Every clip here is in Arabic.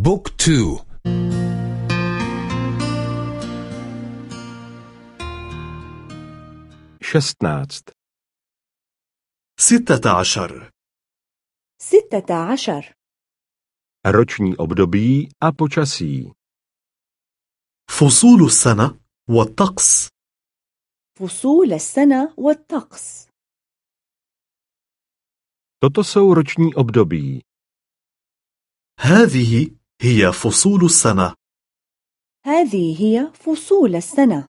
بوك تو. šestnáct, ستة عشر. ستة عشر. roční období a počasí, فصول السنة والطقس. فصول السنة والطقس. Toto jsou roční období, هذه هي فصول السنة. هذه هي فصول السنة.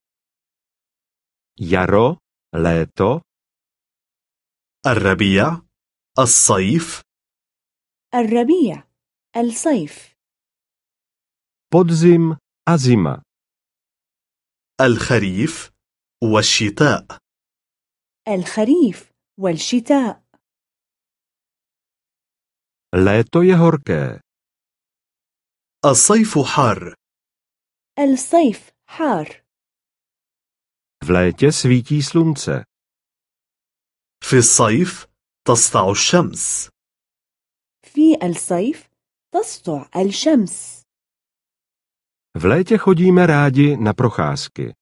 jaro, léto, الربيع الصيف. الربيع الصيف. podzim a zima, الخريف والشتاء. الخريف والشتاء. léto je horké, الصيف حار. الصيف حار. V létě svítí slunce, في الصيف تسطع الشمس. في الصيف تسطع الشمس. V létě chodíme rádi na procházky,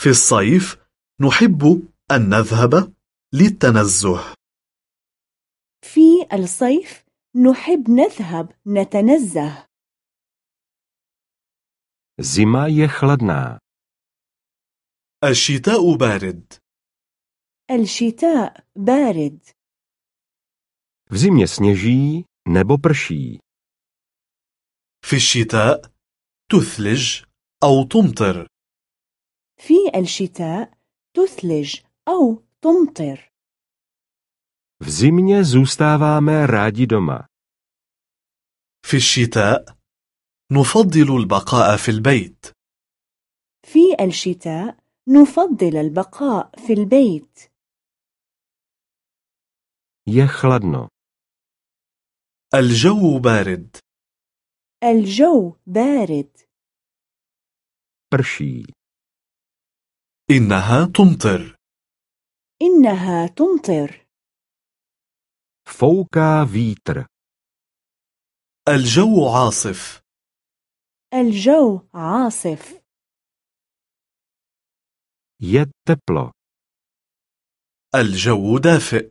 في الصيف نحب أن نذهب للتنزه. في الصيف نحب نذهب نتنزه. Zima je chladná, الشتاء بارد. الشتاء بارد. V zimě sněží nebo prší, في الشتاء تثلج أو تمطر. في الشتاء تثلج أو تمطر. V zimě zůstáváme rádi doma, في الشتاء نفضل البقاء في البيت. في الشتاء نفضل البقاء في البيت. Je chladno, الجو بارد. الجو بارد. Prší, إنها تمطر. إنها تمطر. Fouká vítr, الجو عاصف. الجو عاصف. je teplo, الجو دافئ.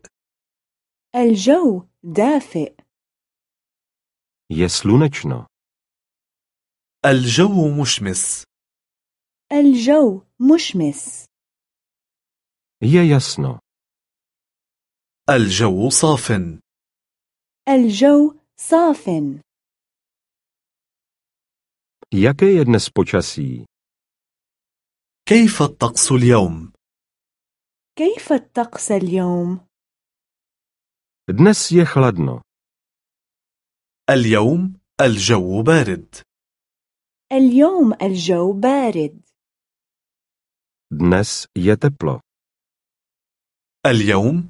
الجو دافئ. je slunečno, الجو مشمس. الجو مشمس. je jasno, الجو صاف الجو صاف jaké je dnes počasí, كيف الطقس اليوم؟ كيف الطقس اليوم؟ dnes je chladno, اليوم الجو بارد. اليوم الجو بارد. Dnes je teplo, اليوم